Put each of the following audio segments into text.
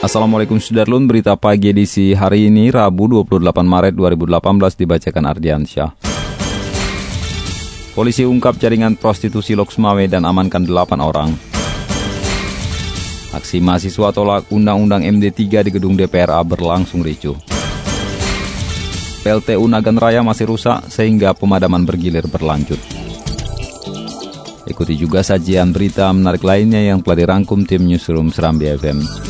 Assalamualaikum Sudarlun, berita pagi edisi hari ini Rabu 28 Maret 2018 dibacakan Ardiansyah. Polisi ungkap jaringan prostitusi Loksmawe dan amankan 8 orang. Aksi mahasiswa tolak Undang-Undang MD3 di gedung DPRA berlangsung ricuh. PLTU Nagan Raya masih rusak sehingga pemadaman bergilir berlanjut. Ikuti juga sajian berita menarik lainnya yang telah dirangkum tim Newsroom Serambi FM.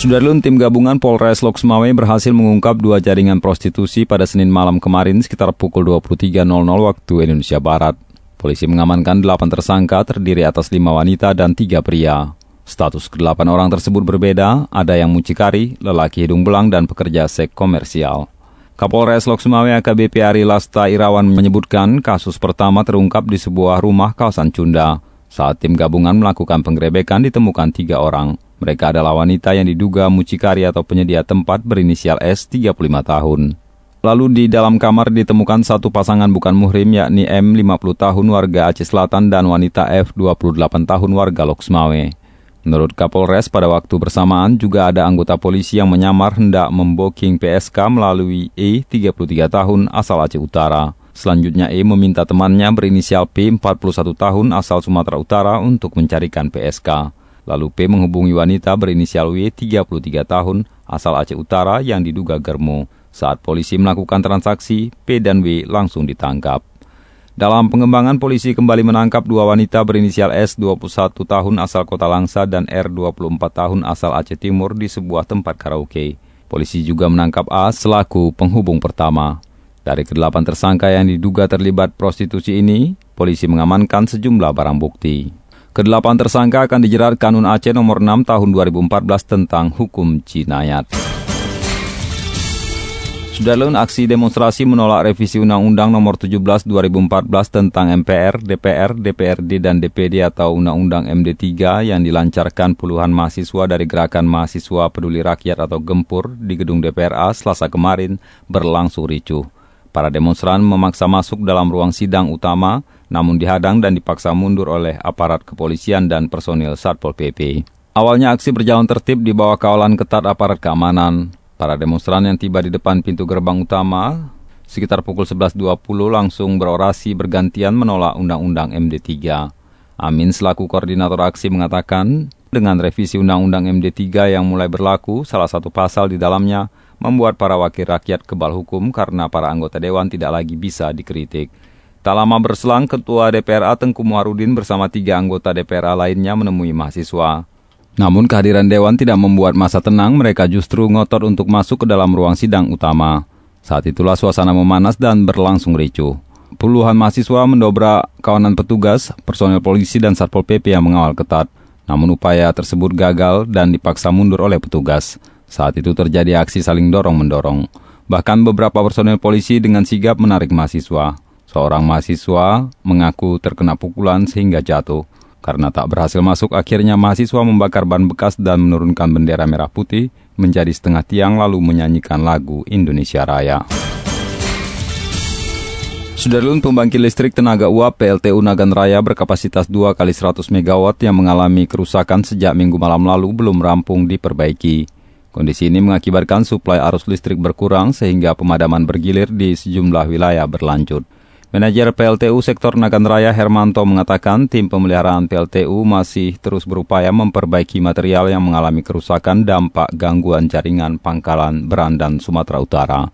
Sudarlun tim gabungan Polres Loksmawe berhasil mengungkap dua jaringan prostitusi pada Senin malam kemarin sekitar pukul 23.00 waktu Indonesia Barat. Polisi mengamankan delapan tersangka terdiri atas lima wanita dan tiga pria. Status kedelapan orang tersebut berbeda, ada yang mucikari, lelaki hidung belang, dan pekerja seks komersial. Kapolres Loksmawe AKBP Ari Lasta Irawan menyebutkan kasus pertama terungkap di sebuah rumah kawasan Cunda. Saat tim gabungan melakukan penggerebekan ditemukan tiga orang. Mereka adalah wanita yang diduga mucikari atau penyedia tempat berinisial S 35 tahun. Lalu di dalam kamar ditemukan satu pasangan bukan muhrim yakni M 50 tahun warga Aceh Selatan dan wanita F 28 tahun warga Loksmawe. Menurut Kapolres pada waktu bersamaan juga ada anggota polisi yang menyamar hendak memboking PSK melalui E 33 tahun asal Aceh Utara. Selanjutnya E meminta temannya berinisial P 41 tahun asal Sumatera Utara untuk mencarikan PSK. Lalu P menghubungi wanita berinisial W 33 tahun asal Aceh Utara yang diduga germo. Saat polisi melakukan transaksi, P dan W langsung ditangkap. Dalam pengembangan, polisi kembali menangkap dua wanita berinisial S 21 tahun asal Kota Langsa dan R 24 tahun asal Aceh Timur di sebuah tempat karaoke. Polisi juga menangkap A selaku penghubung pertama. Dari kedelapan tersangka yang diduga terlibat prostitusi ini, polisi mengamankan sejumlah barang bukti. Kedelapan tersangka akan dijerat Kanun Aceh nomor 6 tahun 2014 tentang hukum jinayat. Sudarlun aksi demonstrasi menolak revisi Undang-Undang nomor 17 2014 tentang MPR, DPR, DPRD, dan DPD atau Undang-Undang MD3 yang dilancarkan puluhan mahasiswa dari Gerakan Mahasiswa Peduli Rakyat atau Gempur di gedung DPRA selasa kemarin berlangsung ricuh. Para demonstran memaksa masuk dalam ruang sidang utama, namun dihadang dan dipaksa mundur oleh aparat kepolisian dan personil Satpol PP. Awalnya aksi berjalan tertib di bawah kawalan ketat aparat keamanan. Para demonstran yang tiba di depan pintu gerbang utama sekitar pukul 11.20 langsung berorasi bergantian menolak Undang-Undang MD3. Amin selaku koordinator aksi mengatakan, dengan revisi Undang-Undang MD3 yang mulai berlaku, salah satu pasal di dalamnya membuat para wakil rakyat kebal hukum karena para anggota dewan tidak lagi bisa dikritik. Tak lama berselang, Ketua DPRA Tengku Muharudin bersama tiga anggota DPRA lainnya menemui mahasiswa. Namun kehadiran Dewan tidak membuat masa tenang, mereka justru ngotot untuk masuk ke dalam ruang sidang utama. Saat itulah suasana memanas dan berlangsung ricuh. Puluhan mahasiswa mendobrak kawanan petugas, personel polisi dan Satpol PP yang mengawal ketat. Namun upaya tersebut gagal dan dipaksa mundur oleh petugas. Saat itu terjadi aksi saling dorong-mendorong. Bahkan beberapa personel polisi dengan sigap menarik mahasiswa. Seorang mahasiswa mengaku terkena pukulan sehingga jatuh. Karena tak berhasil masuk, akhirnya mahasiswa membakar ban bekas dan menurunkan bendera merah putih menjadi setengah tiang lalu menyanyikan lagu Indonesia Raya. Sudarlun pembangkit listrik tenaga uap PLTU Nagan Raya berkapasitas 2 kali 100 MW yang mengalami kerusakan sejak minggu malam lalu belum rampung diperbaiki. Kondisi ini mengakibatkan suplai arus listrik berkurang sehingga pemadaman bergilir di sejumlah wilayah berlanjut. Manajer PLTU Sektor Nagan Raya Hermanto mengatakan tim pemeliharaan PLTU masih terus berupaya memperbaiki material yang mengalami kerusakan dampak gangguan jaringan pangkalan Berandan Sumatera Utara.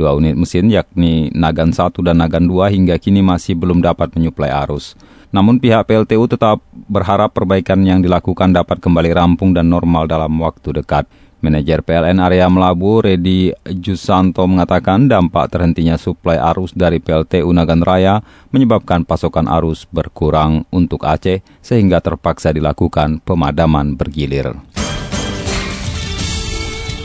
Dua unit mesin yakni Nagan 1 dan Nagan 2 hingga kini masih belum dapat menyuplai arus. Namun pihak PLTU tetap berharap perbaikan yang dilakukan dapat kembali rampung dan normal dalam waktu dekat. Manajer PLN area Melabu, Redi Jusanto mengatakan dampak terhentinya suplai arus dari PLTU Nagan Raya menyebabkan pasokan arus berkurang untuk Aceh sehingga terpaksa dilakukan pemadaman bergilir.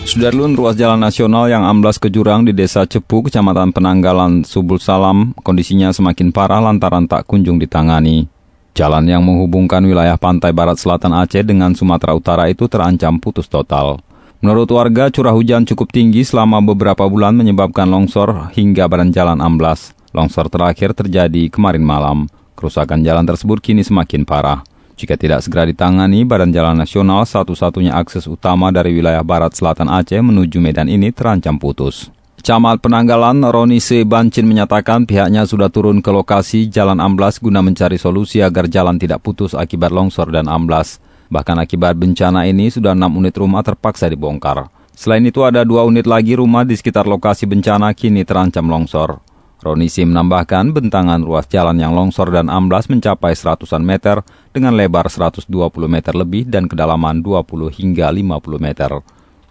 Sudarlun ruas jalan nasional yang amblas ke jurang di Desa Cepu, Kecamatan Penanggalan, Subul Salam, kondisinya semakin parah lantaran tak kunjung ditangani. Jalan yang menghubungkan wilayah pantai barat selatan Aceh dengan Sumatera Utara itu terancam putus total. Menurut warga, curah hujan cukup tinggi selama beberapa bulan menyebabkan longsor hingga badan jalan amblas. Longsor terakhir terjadi kemarin malam. Kerusakan jalan tersebut kini semakin parah. Jika tidak segera ditangani, Badan Jalan Nasional satu-satunya akses utama dari wilayah barat selatan Aceh menuju Medan ini terancam putus. Camat Penanggalan Roni C. Bancin menyatakan pihaknya sudah turun ke lokasi Jalan Amblas guna mencari solusi agar jalan tidak putus akibat longsor dan amblas. Bahkan akibat bencana ini sudah enam unit rumah terpaksa dibongkar. Selain itu ada dua unit lagi rumah di sekitar lokasi bencana kini terancam longsor. Ronisi menambahkan bentangan ruas jalan yang longsor dan amblas mencapai seratusan meter dengan lebar 120 meter lebih dan kedalaman 20 hingga 50 meter.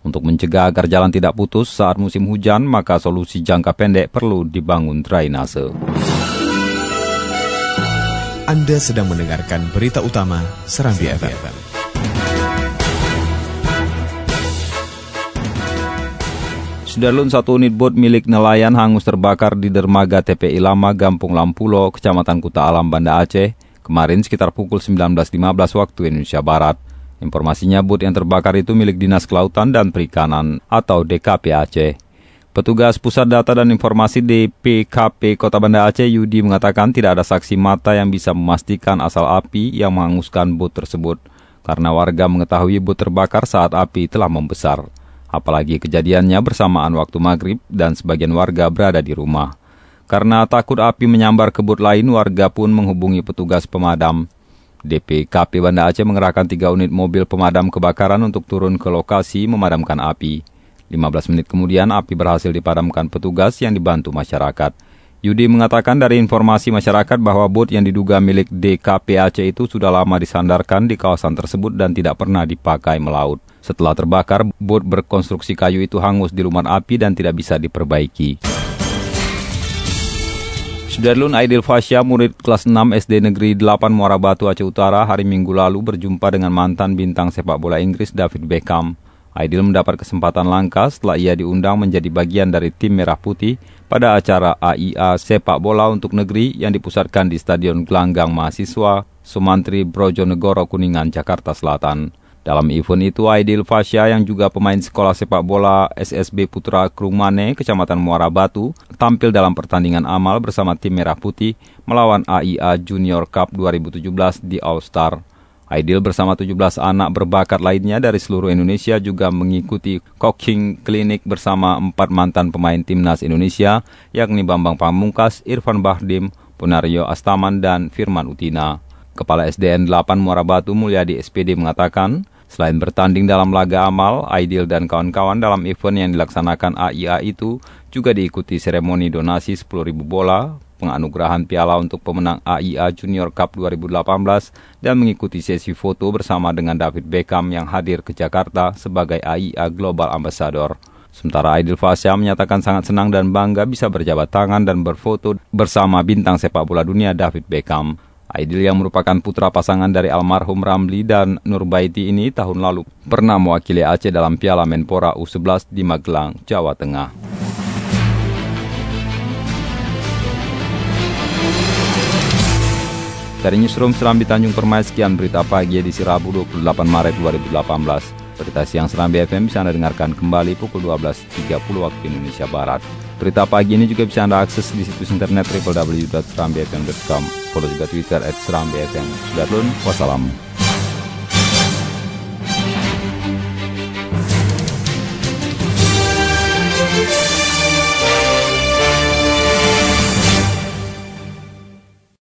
Untuk mencegah agar jalan tidak putus saat musim hujan, maka solusi jangka pendek perlu dibangun drainase. Anda sedang mendengarkan berita utama Serambi FM. Sudarlun satu unit bot milik nelayan hangus terbakar di dermaga TPI Lama Gampung Lampulo, Kecamatan Kuta Alam, Banda Aceh, kemarin sekitar pukul 19.15 waktu Indonesia Barat. Informasinya bot yang terbakar itu milik Dinas Kelautan dan Perikanan atau DKP Aceh. Petugas Pusat Data dan Informasi DPKP Kota Banda Aceh Yudi mengatakan tidak ada saksi mata yang bisa memastikan asal api yang menghanguskan bot tersebut karena warga mengetahui bot terbakar saat api telah membesar. Apalagi kejadiannya bersamaan waktu maghrib dan sebagian warga berada di rumah. Karena takut api menyambar kebut lain, warga pun menghubungi petugas pemadam. DPKP Banda Aceh mengerahkan tiga unit mobil pemadam kebakaran untuk turun ke lokasi memadamkan api. 15 menit kemudian api berhasil dipadamkan petugas yang dibantu masyarakat. Yudi mengatakan dari informasi masyarakat bahwa bot yang diduga milik DKP Aceh itu sudah lama disandarkan di kawasan tersebut dan tidak pernah dipakai melaut. Setelah terbakar, bot berkonstruksi kayu itu hangus di luman api dan tidak bisa diperbaiki. Sudarlun Aidil Fasya, murid kelas 6 SD Negeri 8 Muara Batu Aceh Utara hari Minggu lalu berjumpa dengan mantan bintang sepak bola Inggris David Beckham. Aidil mendapat kesempatan langka setelah ia diundang menjadi bagian dari tim Merah Putih pada acara AIA Sepak Bola untuk Negeri yang dipusatkan di Stadion Gelanggang Mahasiswa Sumantri Brojonegoro Kuningan, Jakarta Selatan. Dalam event itu, Aidil Fasya yang juga pemain sekolah sepak bola SSB Putra Krumane, Kecamatan Muara Batu, tampil dalam pertandingan amal bersama tim Merah Putih melawan AIA Junior Cup 2017 di All Star. Aidil bersama 17 anak berbakat lainnya dari seluruh Indonesia juga mengikuti coaching klinik bersama empat mantan pemain timnas Indonesia, yakni Bambang Pamungkas, Irfan Bahdim, Punario Astaman, dan Firman Utina. Kepala SDN 8 Muara Batu Mulyadi SPD mengatakan, selain bertanding dalam laga amal, Aidil dan kawan-kawan dalam event yang dilaksanakan AIA itu juga diikuti seremoni donasi 10.000 bola, penganugerahan piala untuk pemenang AIA Junior Cup 2018 dan mengikuti sesi foto bersama dengan David Beckham yang hadir ke Jakarta sebagai AIA Global Ambassador. Sementara Aidil Fasya menyatakan sangat senang dan bangga bisa berjabat tangan dan berfoto bersama bintang sepak bola dunia David Beckham. Aidil yang merupakan putra pasangan dari almarhum Ramli dan Nurbaiti ini tahun lalu pernah mewakili Aceh dalam Piala Menpora U11 di Magelang, Jawa Tengah. Dari Newsroom Serambi Tanjung Permai, sekian berita pagi edisi Rabu 28 Maret 2018. Berita siang Serambi FM bisa Anda dengarkan kembali pukul 12.30 waktu Indonesia Barat. Berita pagi ini juga bisa Anda akses di situs internet www.serambifm.com. Follow juga Twitter at Serambi FM. Sudah wassalamu.